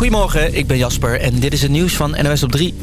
Goedemorgen, ik ben Jasper en dit is het nieuws van NOS op 3.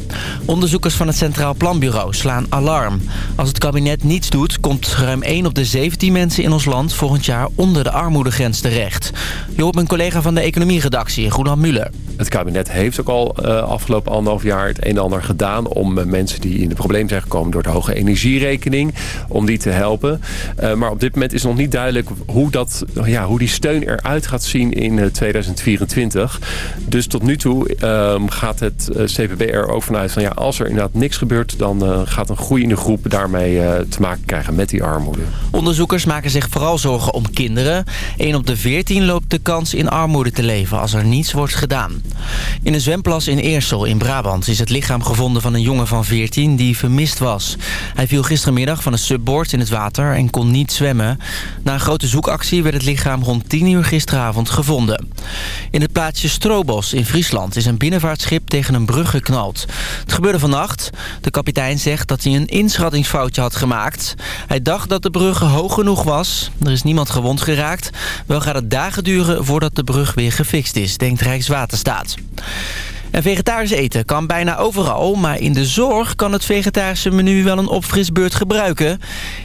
Onderzoekers van het Centraal Planbureau slaan alarm. Als het kabinet niets doet, komt ruim 1 op de 17 mensen in ons land... volgend jaar onder de armoedegrens terecht. Je hoort mijn collega van de economieredactie, Roland Muller. Het kabinet heeft ook al uh, afgelopen anderhalf jaar het een en ander gedaan... om uh, mensen die in de probleem zijn gekomen door de hoge energierekening... om die te helpen. Uh, maar op dit moment is nog niet duidelijk hoe, dat, ja, hoe die steun eruit gaat zien in 2024. Dus tot nu toe um, gaat het CPB er ook vanuit van... ja, als er inderdaad niks gebeurt... dan gaat een groeiende groep daarmee te maken krijgen met die armoede. Onderzoekers maken zich vooral zorgen om kinderen. 1 op de 14 loopt de kans in armoede te leven als er niets wordt gedaan. In een zwemplas in Eersel in Brabant is het lichaam gevonden van een jongen van 14 die vermist was. Hij viel gistermiddag van een subboard in het water en kon niet zwemmen. Na een grote zoekactie werd het lichaam rond 10 uur gisteravond gevonden. In het plaatsje Strobos in Friesland is een binnenvaartschip tegen een brug geknald. Het gebeurde vannacht. De kapitein zegt dat hij een inschattingsfoutje had gemaakt. Hij dacht dat de brug hoog genoeg was. Er is niemand gewond geraakt. Wel gaat het dagen duren voordat de brug weer gefixt is, denkt Rijkswaterstaat. En vegetarisch eten kan bijna overal, maar in de zorg kan het vegetarische menu wel een opfrisbeurt gebruiken.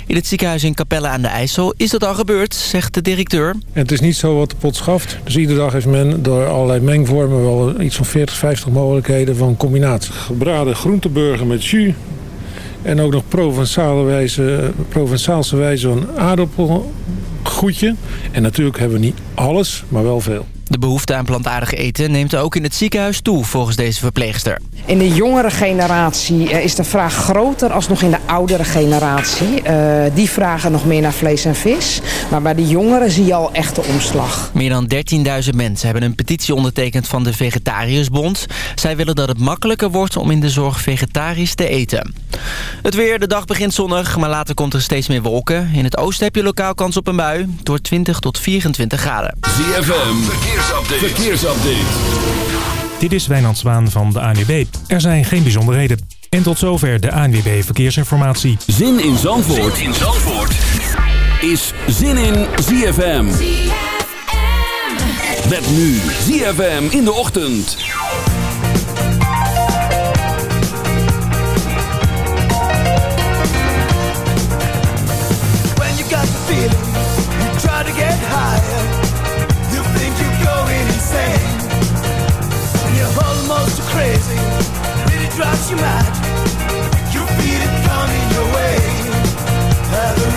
In het ziekenhuis in Capelle aan de IJssel is dat al gebeurd, zegt de directeur. En het is niet zo wat de pot schaft. Dus iedere dag heeft men door allerlei mengvormen wel iets van 40, 50 mogelijkheden van combinatie. Gebraden groenteburger met jus. En ook nog Provençale wijze, Provençaalse wijze van aardappelgoedje. En natuurlijk hebben we niet alles, maar wel veel. De behoefte aan plantaardig eten neemt ook in het ziekenhuis toe, volgens deze verpleegster. In de jongere generatie eh, is de vraag groter als nog in de oudere generatie. Uh, die vragen nog meer naar vlees en vis. Maar bij de jongeren zie je al echt de omslag. Meer dan 13.000 mensen hebben een petitie ondertekend van de Vegetariërsbond. Zij willen dat het makkelijker wordt om in de zorg vegetarisch te eten. Het weer, de dag begint zonnig, maar later komt er steeds meer wolken. In het oosten heb je lokaal kans op een bui, door 20 tot 24 graden. ZFM, verkeersupdate. verkeersupdate. Dit is Wijnand Zwaan van de ANWB. Er zijn geen bijzonderheden. En tot zover de ANWB Verkeersinformatie. Zin in Zandvoort, zin in Zandvoort. is Zin in ZFM. ZFM. Met nu ZFM in de ochtend. You mad. You feel it coming your way.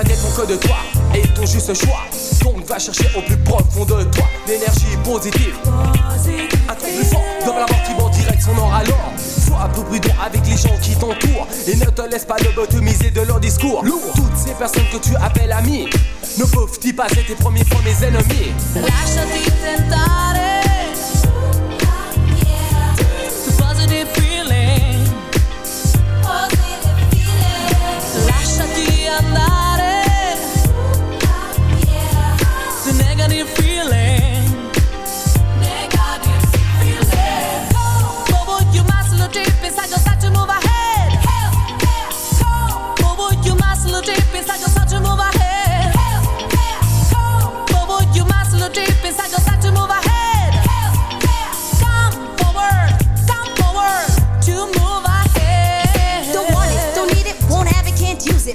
Ça dépend que de toi et ton juste choix. Donc va chercher au plus profond de toi l'énergie positive. Un truc plus fort dans la mort qui va en direction nord alors. Sois un peu prudent avec les gens qui t'entourent et ne te laisse pas lobotomiser de leur discours. Toutes ces personnes que tu appelles amis ne peuvent-ils pas être tes premiers fois mes ennemis? Lasciati tentare.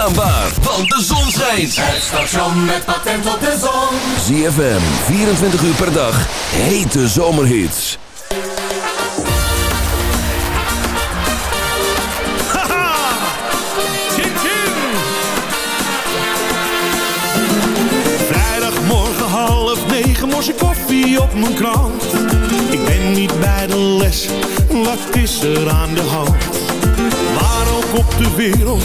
ZFM. Maak zijn naam waar, want de zon schijnt. Het station met patent op de zon. ZFM, 24 uur per dag. Hete zomerhits. Vrijdagmorgen half negen, morse koffie op mijn krant. Ik ben niet bij de les, wat is er aan de hand? Waar ook op de wereld,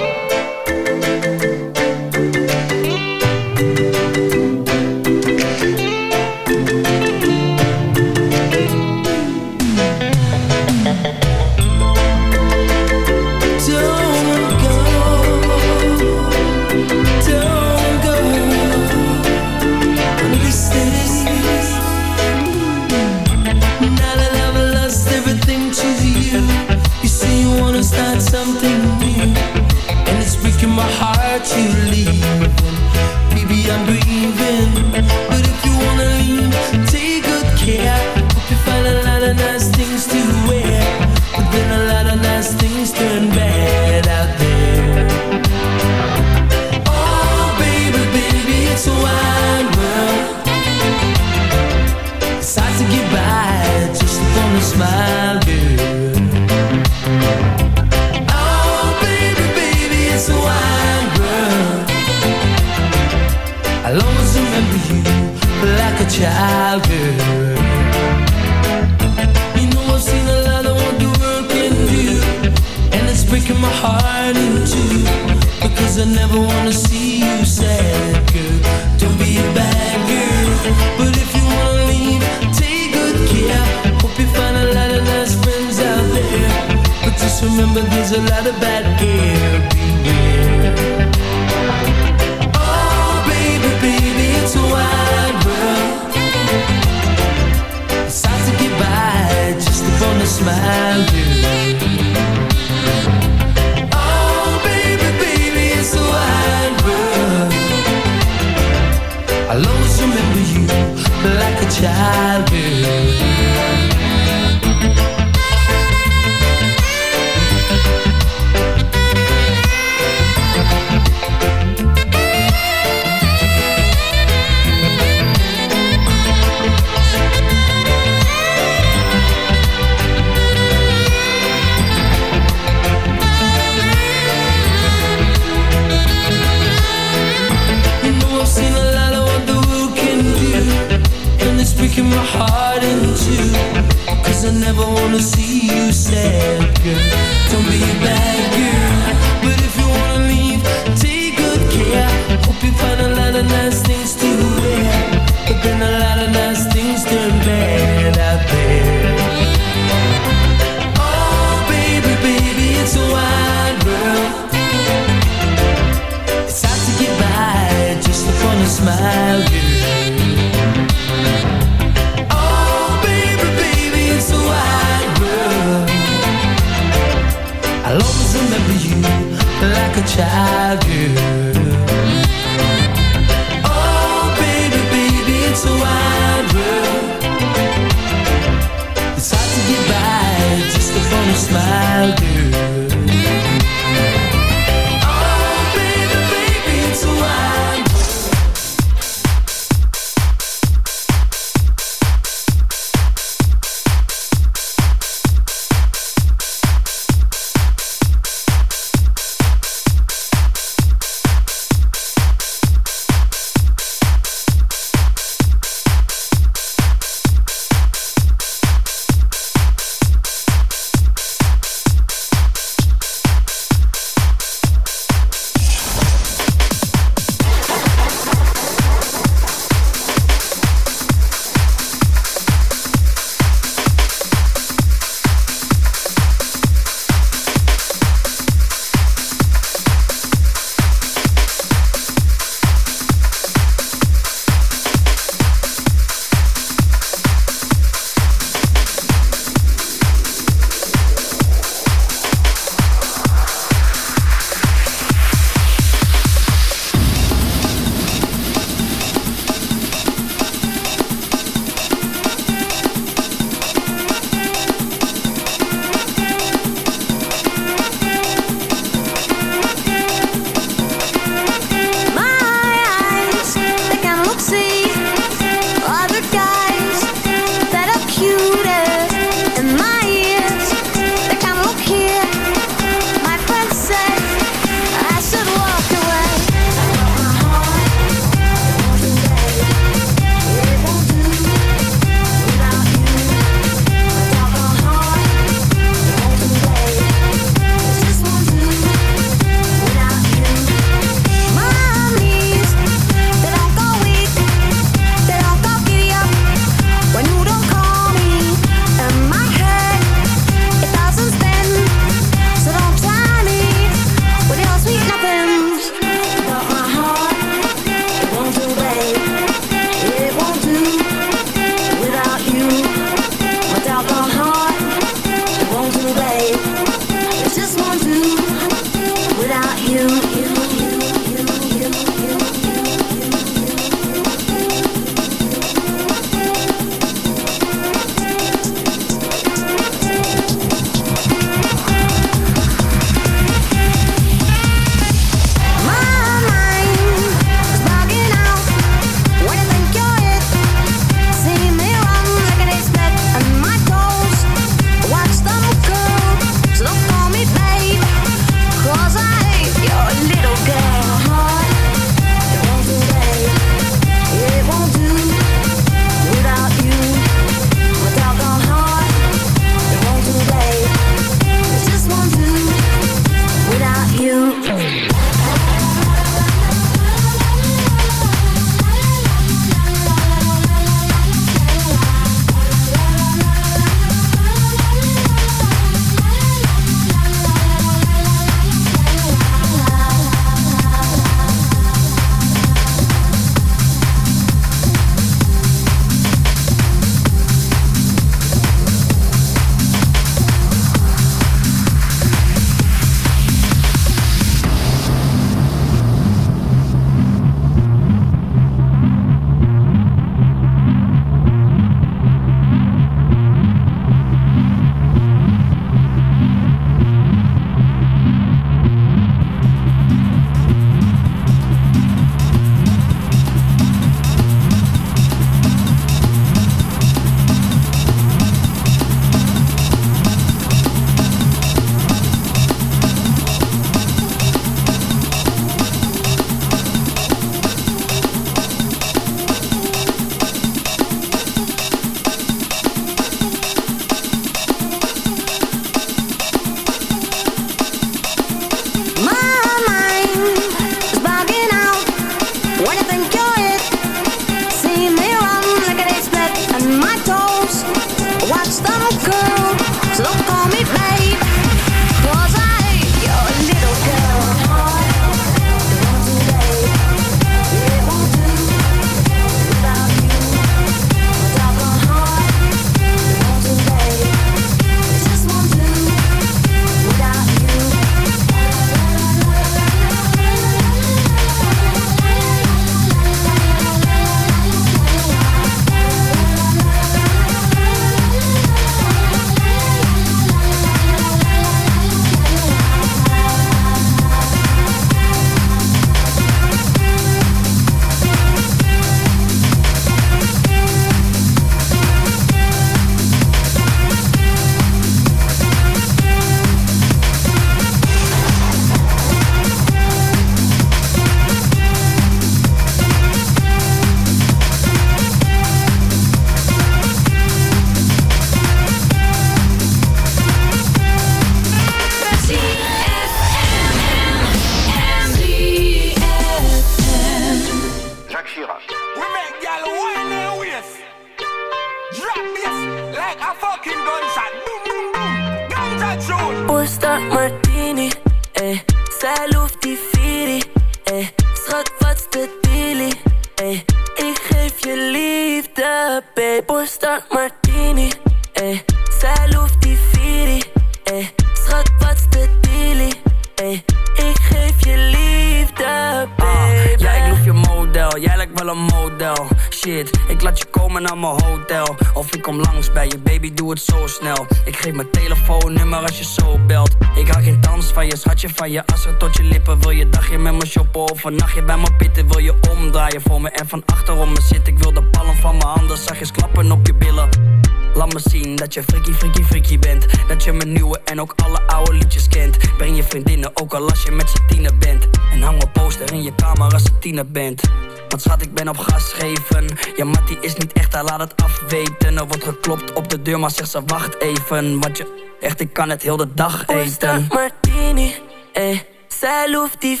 Maar zegt ze wacht even Want je, echt, ik kan het heel de dag eten Martini, eh. Zij loeft die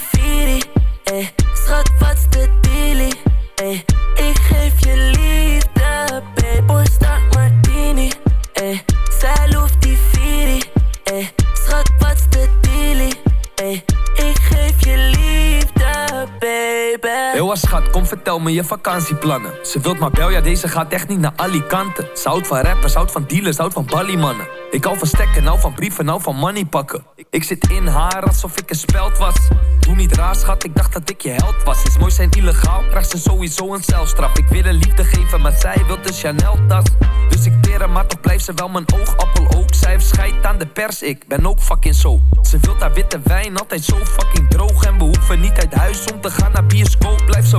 Kom vertel me je vakantieplannen. Ze wilt maar bel, ja deze gaat echt niet naar Alicante. Ze houdt van rappers, houdt van dealers, houdt van balliemannen. Ik hou van stekken, hou van brieven, hou van money pakken. Ik, zit in haar alsof ik een speld was. Doe niet raar schat, ik dacht dat ik je held was. Is mooi zijn illegaal, krijgt ze sowieso een celstraf. Ik wil een liefde geven, maar zij wil de Chanel tas. Dus ik teren, maar toch blijft ze wel mijn oogappel ook. Zij scheid aan de pers, ik ben ook fucking zo. Ze wilt haar witte wijn, altijd zo fucking droog. En we hoeven niet uit huis om te gaan naar bioscoop. Blijf ze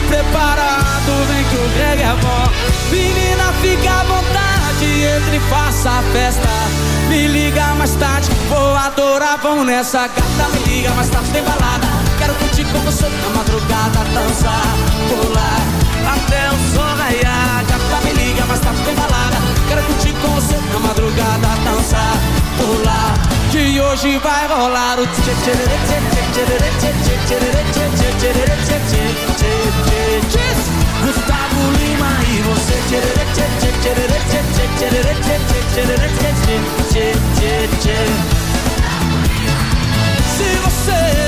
Preparado, vem que o reggae é bom. Menina, fica à vontade, entre e faça a festa. Me liga mais tarde, vou adorar, vamos nessa gata. Me liga mais tarde, tem balada. Quero curtir com você na madrugada, dançar, pular, até o sol raiar. Gata, me liga mais tarde, tem balada. Quero curtir com você na madrugada, dançar, pular. que hoje vai rolar o Kiss Gustavo Lima e você Se você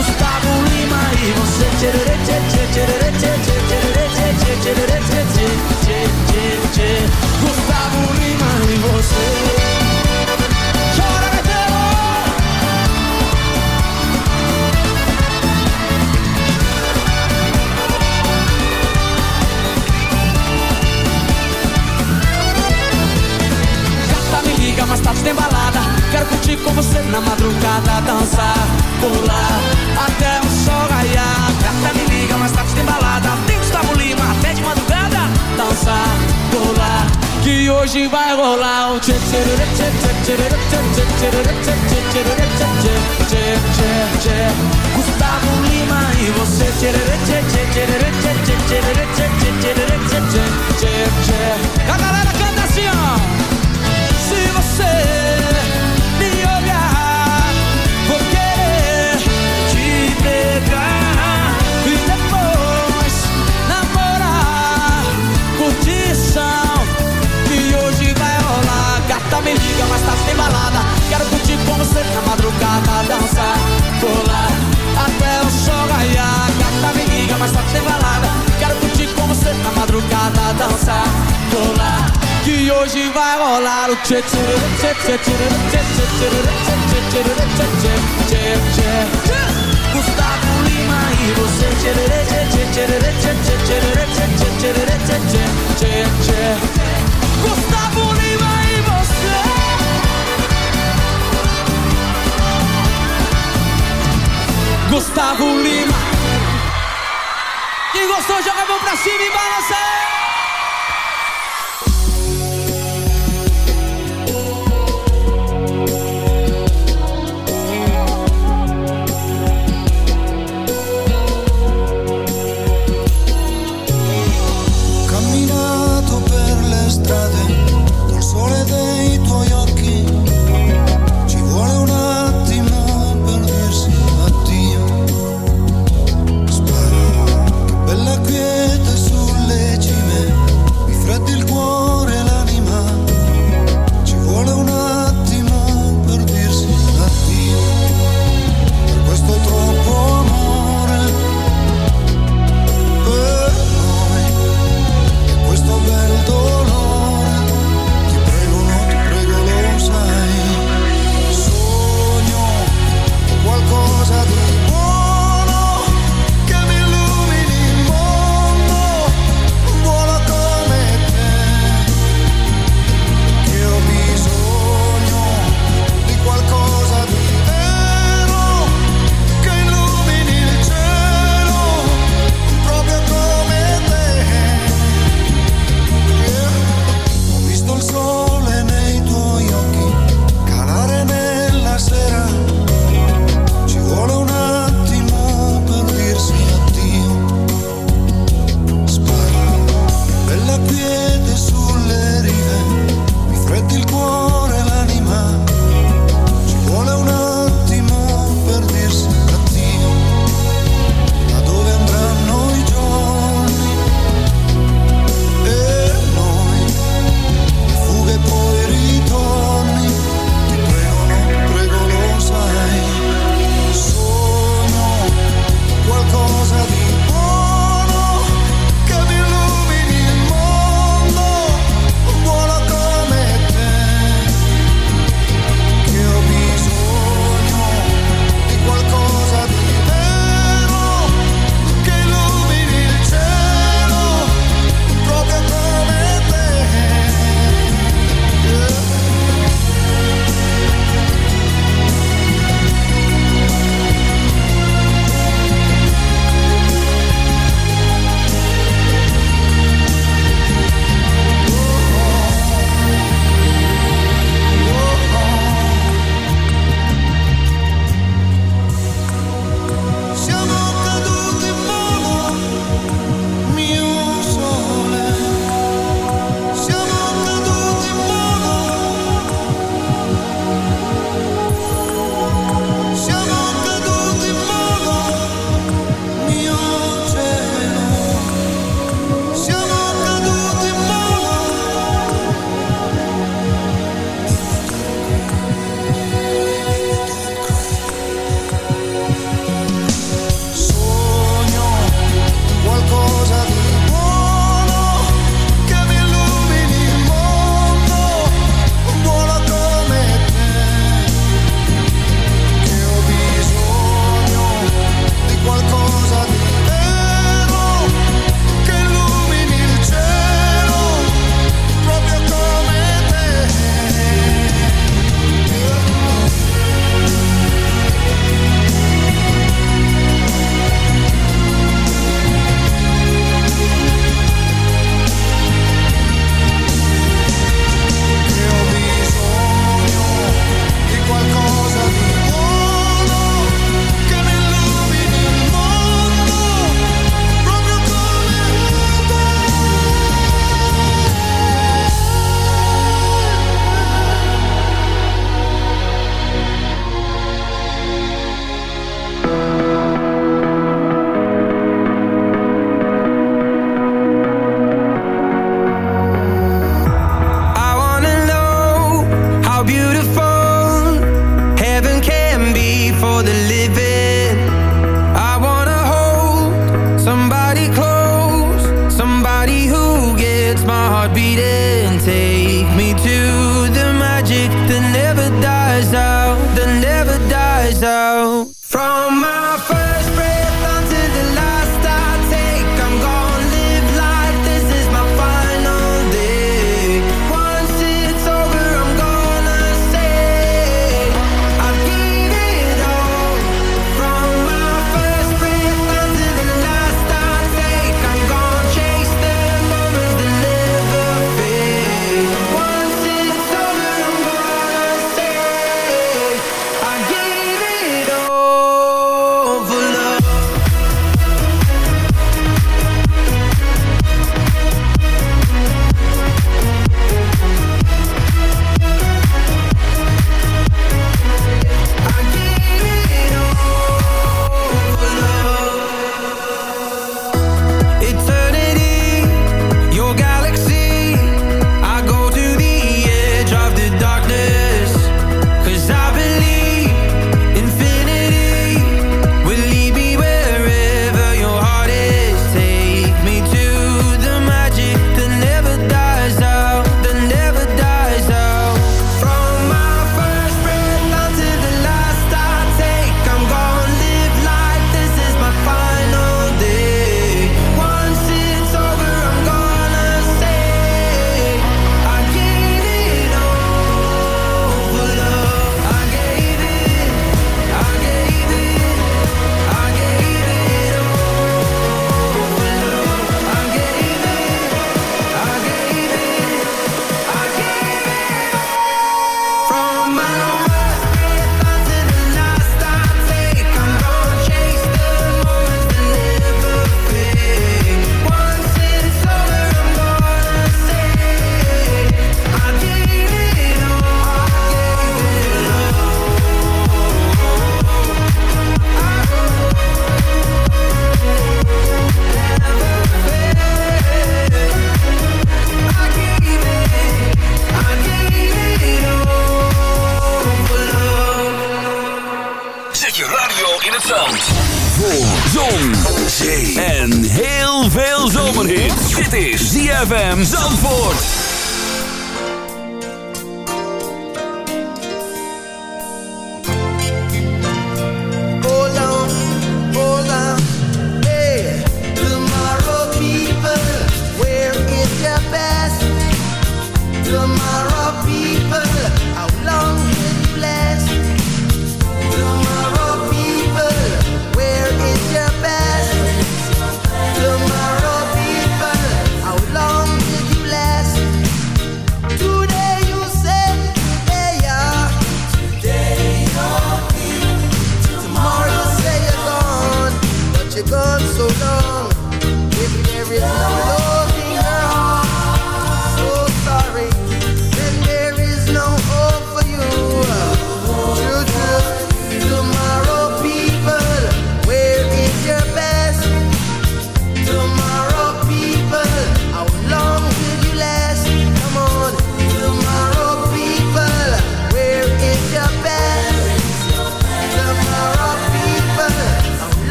Gustavo Lima e você. Gustavo Lima e você. Chora, Gata tá, me liga, mas tá tudo embalado Quero curtir com você na madrugada, dançar, pular até o sol raiar. Gata me liga, mas tá tem embalada. Tem Gustavo Lima até de madrugada, dançar, pular. Que hoje vai rolar um tchê Gustavo Lima e você A galera canta assim ó Se você Gata me liga, mas tá sem balada. Quero curtir com você na madrugada, dançar, pular até o sol raiar. Gata me liga, mas tá sem balada. Quero curtir com você na madrugada, dançar, pular. Que hoje vai rolar o tchê tchê tchê tchê tchê tchê tchê tchê tchê tchê tchê Gustavo Lima e você tchê tchê tchê tchê tchê tchê tchê tchê tchê tchê Gustavo Gustavo Lima. Quem gostou joga a mão pra cima e balança strade col sole dei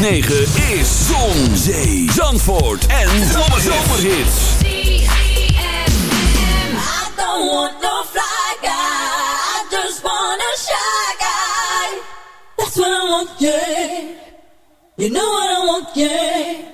9 is Zon, Zee, Zandvoort en Zomerhits. I don't want no fly guy, I just want a shy guy. That's what I want, yeah. You know what I want, yeah.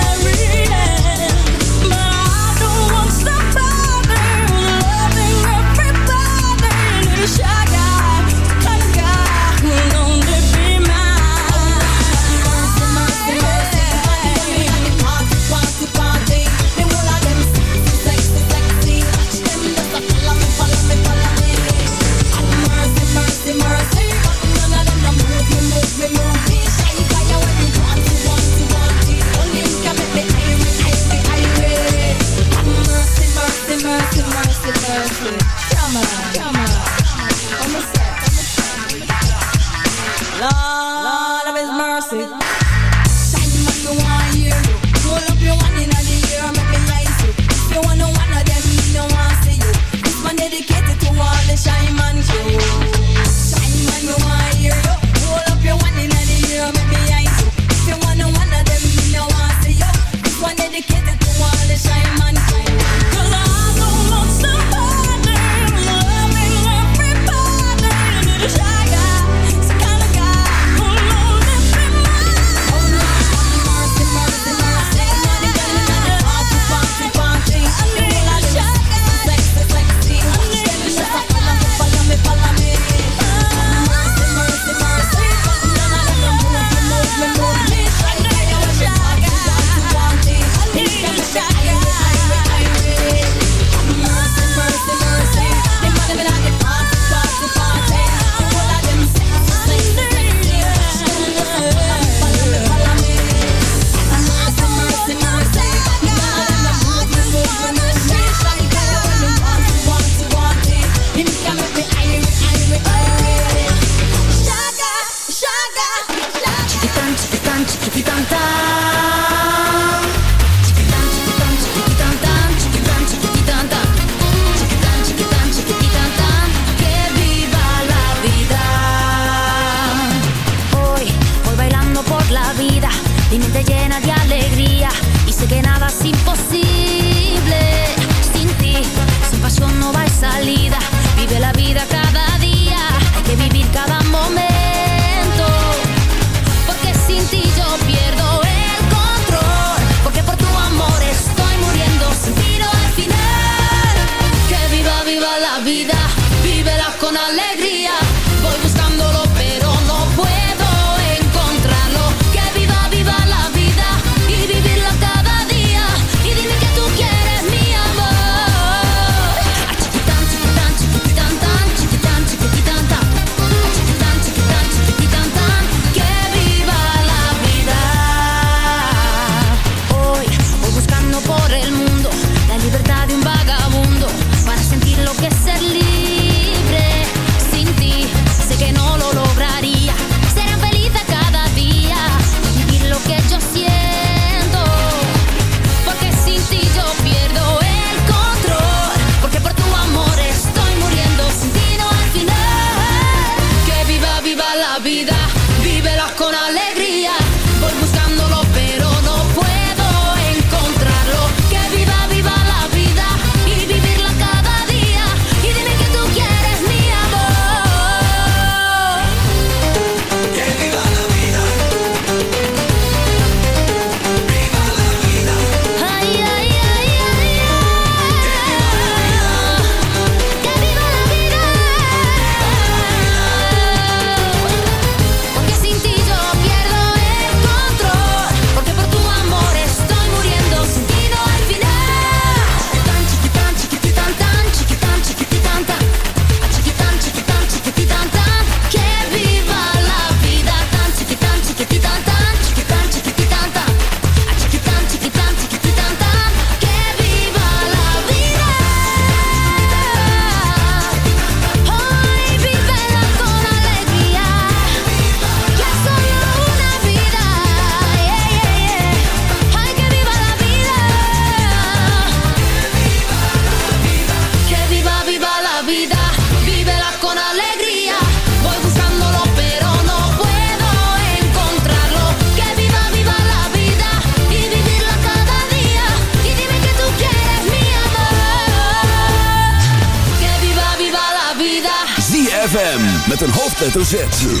hoofdletter Z